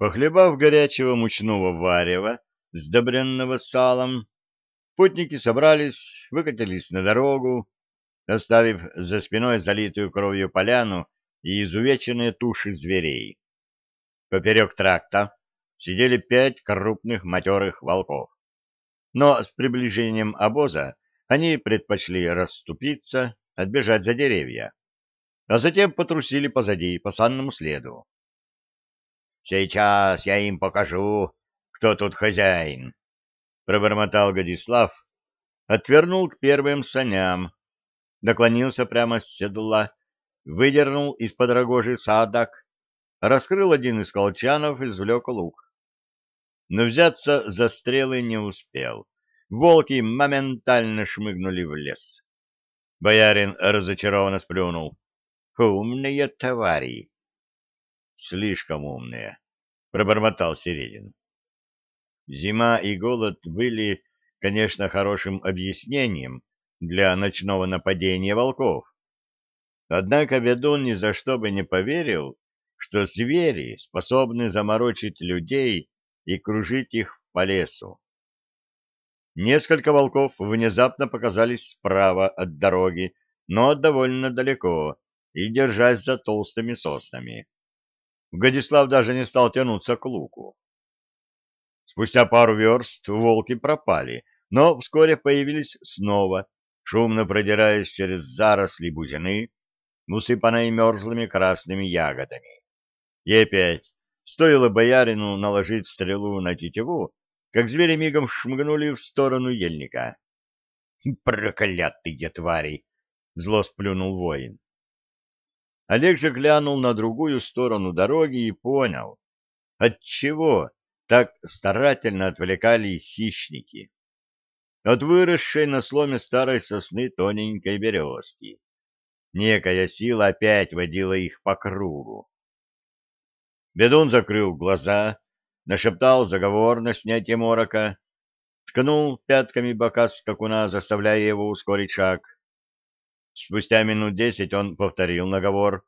Похлебав горячего мучного варева, сдобренного салом, путники собрались, выкатились на дорогу, оставив за спиной залитую кровью поляну и изувеченные туши зверей. Поперек тракта сидели пять крупных матерых волков. Но с приближением обоза они предпочли расступиться, отбежать за деревья, а затем потрусили позади по санному следу. «Сейчас я им покажу, кто тут хозяин», — пробормотал Годислав, отвернул к первым саням, наклонился прямо с седла, выдернул из-под рогожи садок, раскрыл один из колчанов и извлек лук. Но взяться за стрелы не успел. Волки моментально шмыгнули в лес. Боярин разочарованно сплюнул. «Умные твари!» «Слишком умные», — пробормотал Середин. Зима и голод были, конечно, хорошим объяснением для ночного нападения волков. Однако ведун ни за что бы не поверил, что звери способны заморочить людей и кружить их по лесу. Несколько волков внезапно показались справа от дороги, но довольно далеко, и держась за толстыми соснами. Годислав даже не стал тянуться к луку. Спустя пару верст волки пропали, но вскоре появились снова, шумно продираясь через заросли бузины, усыпанной мерзлыми красными ягодами. И опять, стоило боярину наложить стрелу на тетиву, как звери мигом шмыгнули в сторону ельника. «Проклятые твари!» — зло сплюнул воин. Олег же глянул на другую сторону дороги и понял, отчего так старательно отвлекали хищники. От выросшей на сломе старой сосны тоненькой березки. Некая сила опять водила их по кругу. Бедун закрыл глаза, нашептал заговор на снятие морока, ткнул пятками бока скакуна, заставляя его ускорить шаг. Спустя минут десять он повторил наговор,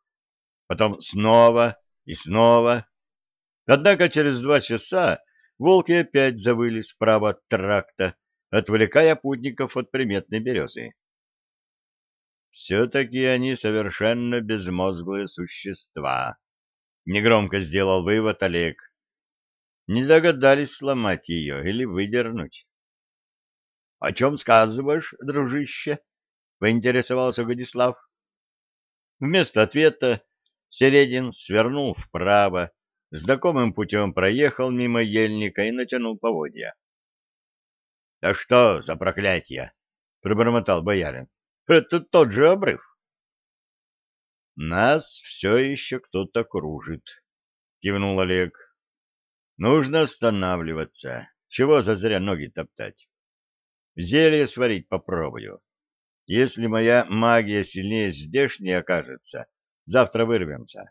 потом снова и снова. Однако через два часа волки опять завыли справа от тракта, отвлекая путников от приметной березы. Все-таки они совершенно безмозглые существа. Негромко сделал вывод Олег. Не догадались сломать ее или выдернуть. — О чем сказываешь, дружище? — поинтересовался Годислав. Вместо ответа Середин свернул вправо, знакомым путем проехал мимо ельника и натянул поводья. — Да что за проклятие? — пробормотал боярин. — Это тот же обрыв. — Нас все еще кто-то кружит, — кивнул Олег. — Нужно останавливаться. Чего зазря ноги топтать? Зелье сварить попробую. Если моя магия сильнее здешней окажется, завтра вырвемся.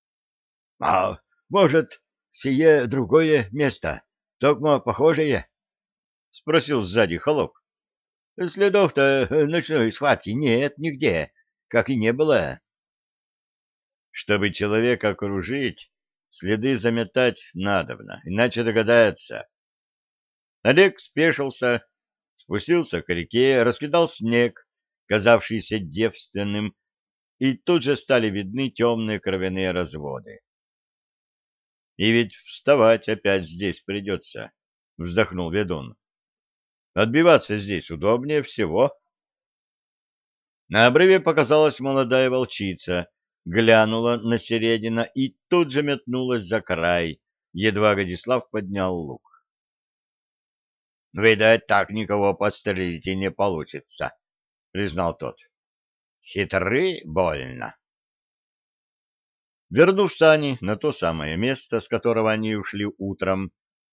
— А может, сие другое место, только похожее? — спросил сзади холоп. — Следов-то ночной схватки нет нигде, как и не было. Чтобы человека окружить, следы заметать надобно, иначе догадается. Олег спешился, спустился к реке, раскидал снег, казавшийся девственным, и тут же стали видны темные кровяные разводы. И ведь вставать опять здесь придется, — вздохнул ведун. Отбиваться здесь удобнее всего. На обрыве показалась молодая волчица, глянула на середина и тут же метнулась за край, едва Годислав поднял лук. — Видать, так никого подстрелить и не получится, — признал тот. — Хитры больно. Вернув сани на то самое место, с которого они ушли утром,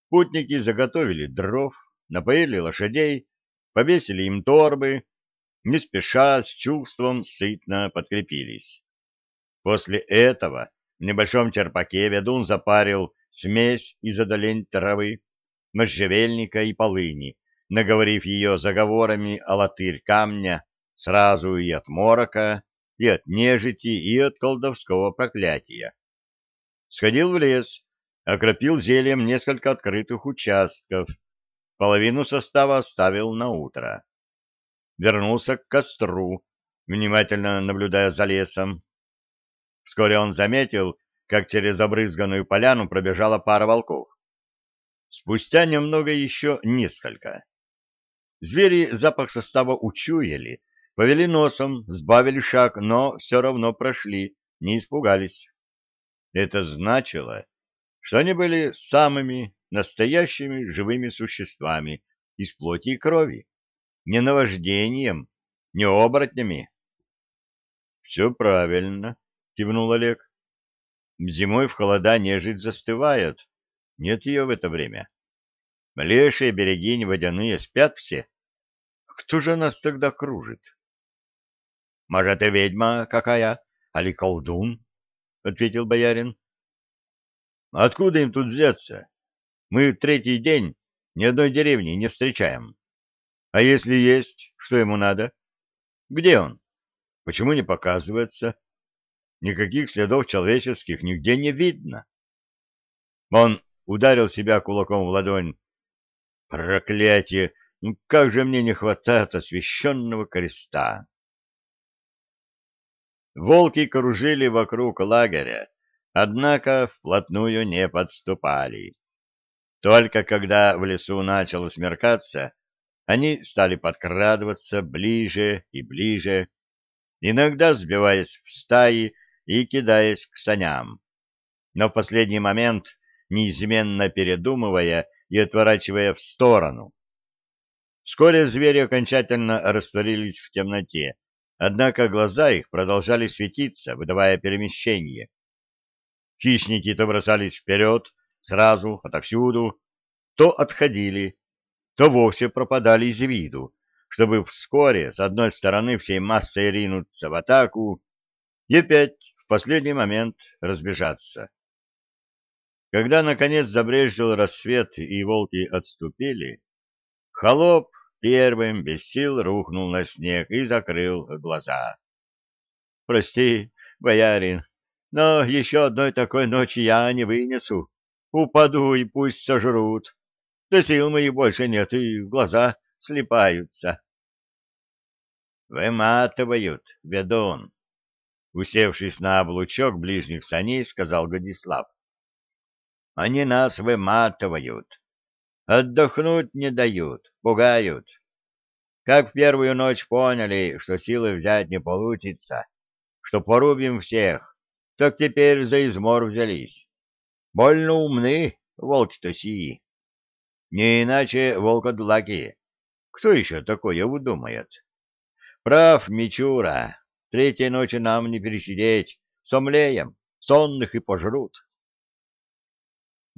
путники заготовили дров, напоили лошадей, повесили им торбы, не спеша, с чувством сытно подкрепились. После этого в небольшом черпаке ведун запарил смесь из одолень травы, можжевельника и полыни, наговорив ее заговорами о латырь камня сразу и от морока, и от нежити, и от колдовского проклятия. Сходил в лес, Окропил зельем несколько открытых участков, половину состава оставил на утро. Вернулся к костру, внимательно наблюдая за лесом. Вскоре он заметил, как через обрызганную поляну пробежала пара волков. Спустя немного еще несколько. Звери запах состава учуяли, повели носом, сбавили шаг, но все равно прошли, не испугались. Это значило, что они были самыми настоящими живыми существами из плоти и крови, не наваждением, не оборотнями. — Все правильно, — кивнул Олег. Зимой в холода нежить застывает, нет ее в это время. Лешие, берегини, водяные спят все. Кто же нас тогда кружит? — Может, и ведьма какая, али колдун? — ответил боярин. — Откуда им тут взяться? Мы третий день ни одной деревни не встречаем. А если есть, что ему надо? Где он? Почему не показывается? Никаких следов человеческих нигде не видно. Он ударил себя кулаком в ладонь. Проклятие! Ну как же мне не хватает освященного креста! Волки кружили вокруг лагеря, однако вплотную не подступали. Только когда в лесу начало смеркаться, они стали подкрадываться ближе и ближе, иногда сбиваясь в стаи и кидаясь к саням. Но в последний момент неизменно передумывая и отворачивая в сторону. Вскоре звери окончательно растворились в темноте, однако глаза их продолжали светиться, выдавая перемещение. Хищники то бросались вперед, сразу, отовсюду, то отходили, то вовсе пропадали из виду, чтобы вскоре с одной стороны всей массой ринуться в атаку и опять в последний момент разбежаться. Когда, наконец, забрежил рассвет и волки отступили, холоп первым без сил рухнул на снег и закрыл глаза. — Прости, боярин, но еще одной такой ночи я не вынесу. Упаду и пусть сожрут. Да сил моих больше нет, и глаза слепаются. — Выматывают, ведун! — усевшись на облучок ближних саней, сказал Годислав. Они нас выматывают. Отдохнуть не дают, пугают. Как в первую ночь поняли, что силы взять не получится, что порубим всех, так теперь за измор взялись. Больно умны волки-то сии. Не иначе волкодлаки. Кто еще такое удумает? Прав, Мичура. Третьей ночи нам не пересидеть. Сомлеем, сонных и пожрут.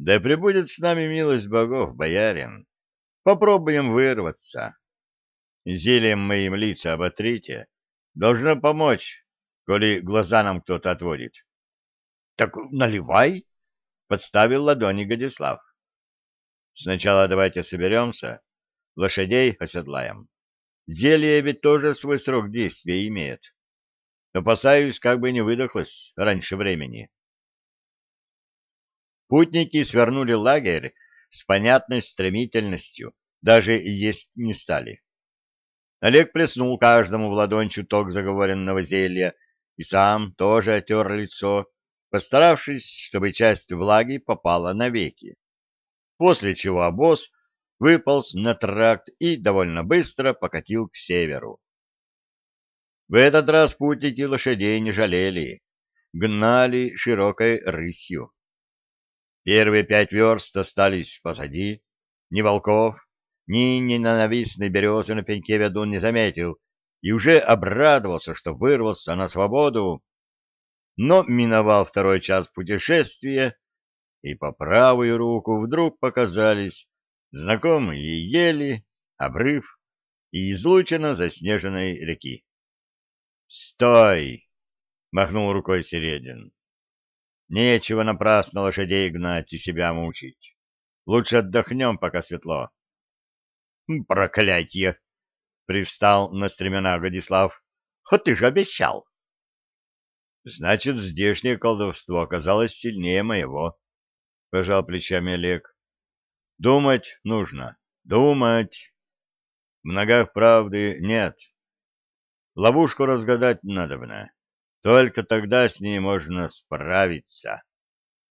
Да пребудет с нами милость богов, боярин. Попробуем вырваться. Зельем моим лица оботрите. Должно помочь, коли глаза нам кто-то отводит. — Так наливай, — подставил ладони Годислав. — Сначала давайте соберемся, лошадей оседлаем. Зелье ведь тоже свой срок действия имеет. Опасаюсь, как бы не выдохлось раньше времени. Путники свернули лагерь с понятной стремительностью, даже есть не стали. Олег плеснул каждому в ладонь чуток заговоренного зелья и сам тоже отер лицо, постаравшись, чтобы часть влаги попала навеки. После чего обоз выполз на тракт и довольно быстро покатил к северу. В этот раз путники лошадей не жалели, гнали широкой рысью. Первые пять верст остались позади. Ни волков, ни ненавистной березы на пеньке ведун не заметил и уже обрадовался, что вырвался на свободу, но миновал второй час путешествия, и по правую руку вдруг показались знакомые ели, обрыв и излучина заснеженной реки. «Стой!» — махнул рукой Середин. Нечего напрасно лошадей гнать и себя мучить. Лучше отдохнем, пока светло. — Проклятье! — привстал на стремена Годислав. — А ты же обещал. — Значит, здешнее колдовство оказалось сильнее моего. пожал плечами Олег. Думать нужно. Думать. В ногах правды нет. Ловушку разгадать надобно. Только тогда с ней можно справиться.